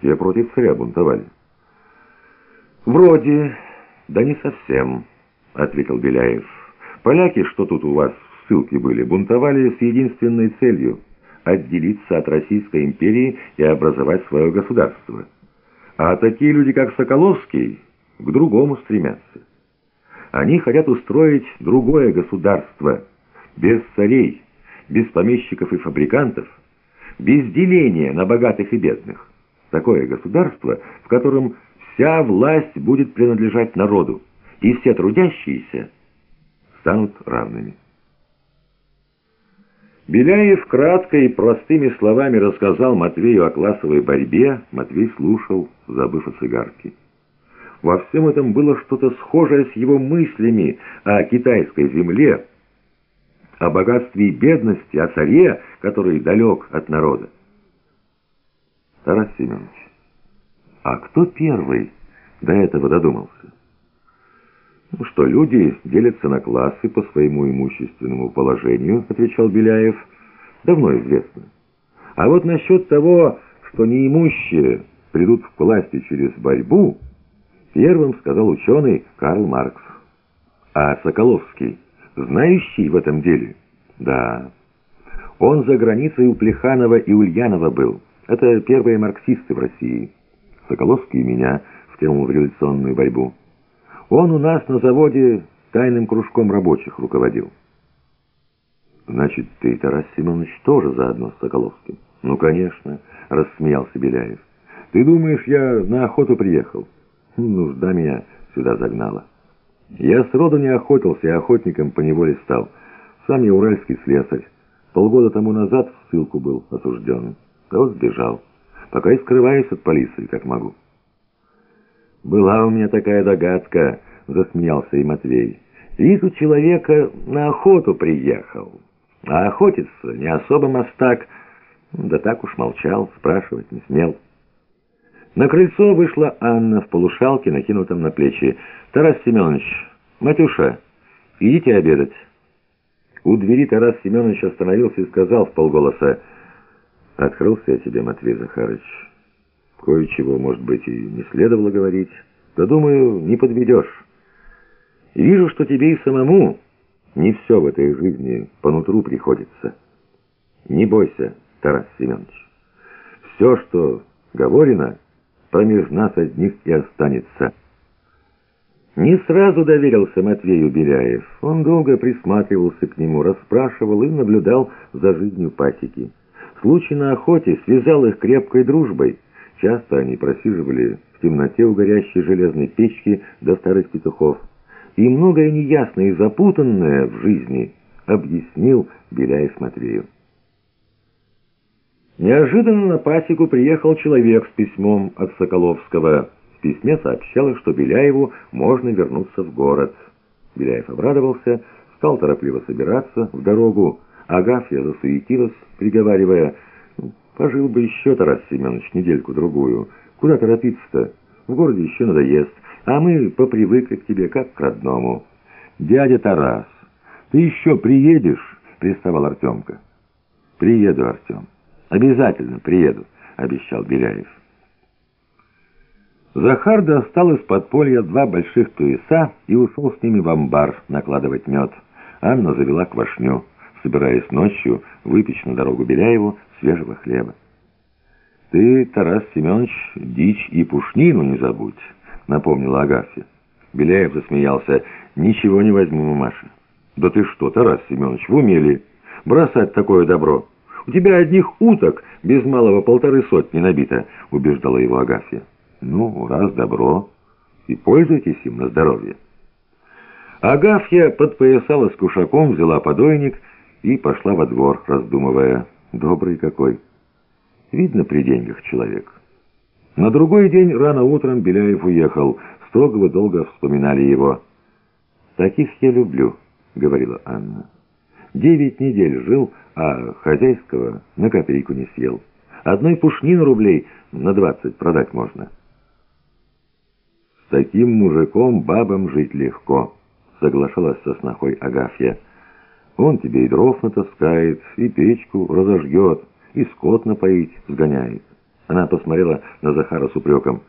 Те против царя бунтовали. «Вроде, да не совсем», — ответил Беляев. «Поляки, что тут у вас в ссылке были, бунтовали с единственной целью — отделиться от Российской империи и образовать свое государство. А такие люди, как Соколовский, к другому стремятся. Они хотят устроить другое государство, без царей, без помещиков и фабрикантов, без деления на богатых и бедных. Такое государство, в котором вся власть будет принадлежать народу, и все трудящиеся станут равными. Беляев кратко и простыми словами рассказал Матвею о классовой борьбе. Матвей слушал, забыв о цигарке. Во всем этом было что-то схожее с его мыслями о китайской земле, о богатстве и бедности, о царе, который далек от народа. Тарас Семенович, а кто первый до этого додумался? «Ну что, люди делятся на классы по своему имущественному положению», — отвечал Беляев. «Давно известно. А вот насчет того, что неимущие придут к власти через борьбу, первым сказал ученый Карл Маркс. А Соколовский, знающий в этом деле? Да. Он за границей у Плеханова и Ульянова был». Это первые марксисты в России. Соколовский меня втянул в революционную борьбу. Он у нас на заводе тайным кружком рабочих руководил. Значит, ты, Тарас Семенович, тоже заодно с Соколовским? Ну, конечно, рассмеялся Беляев. Ты думаешь, я на охоту приехал? Нужда меня сюда загнала. Я сроду не охотился, и охотником поневоле стал. Сам я уральский слесарь. Полгода тому назад в ссылку был осужден. Вот сбежал. Пока и скрываюсь от полиции, как могу. «Была у меня такая догадка», — засмеялся и Матвей. «Вид у человека на охоту приехал. А охотиться не особо мастак. Да так уж молчал, спрашивать не смел». На крыльцо вышла Анна в полушалке, накинутом на плечи. «Тарас Семенович, Матюша, идите обедать». У двери Тарас Семенович остановился и сказал в полголоса, Открылся я тебе, Матвей Захарович. Кое-чего, может быть, и не следовало говорить. Да, думаю, не подведешь. Вижу, что тебе и самому не все в этой жизни по нутру приходится. Не бойся, Тарас Семенович. Все, что говорено, промеж нас одних и останется. Не сразу доверился Матвею Беляев. Он долго присматривался к нему, расспрашивал и наблюдал за жизнью пасеки. Случай на охоте связал их крепкой дружбой. Часто они просиживали в темноте у горящей железной печки до старых петухов. И многое неясное и запутанное в жизни объяснил Беляев Матвею. Неожиданно на пасеку приехал человек с письмом от Соколовского. В письме сообщалось, что Беляеву можно вернуться в город. Беляев обрадовался, стал торопливо собираться в дорогу. Агафья засуетилась, приговаривая, «Пожил бы еще, Тарас Семенович, недельку-другую. Куда торопиться-то? В городе еще надоест, а мы попривыкли к тебе, как к родному». «Дядя Тарас, ты еще приедешь?» — приставал Артемка. «Приеду, Артем. Обязательно приеду», — обещал Беляев. Захар достал из подполья два больших туеса и ушел с ними в амбар накладывать мед. Анна завела квашню собираясь ночью выпечь на дорогу Беляеву свежего хлеба. «Ты, Тарас Семенович, дичь и пушнину не забудь», — напомнила Агафья. Беляев засмеялся. «Ничего не возьму, мамаша». «Да ты что, Тарас Семенович, в уме Бросать такое добро? У тебя одних уток без малого полторы сотни набито», — убеждала его Агафья. «Ну, раз добро, и пользуйтесь им на здоровье». Агафья подпоясала с кушаком, взяла подойник и пошла во двор, раздумывая, добрый какой. Видно, при деньгах человек. На другой день рано утром Беляев уехал. Строгого долго вспоминали его. «Таких я люблю», — говорила Анна. «Девять недель жил, а хозяйского на копейку не съел. Одной пушнину рублей на двадцать продать можно». «С таким мужиком бабам жить легко», — соглашалась со снохой Агафья. Он тебе и дров натаскает, и печку разожгет, и скот напоить сгоняет. Она посмотрела на Захара с упреком.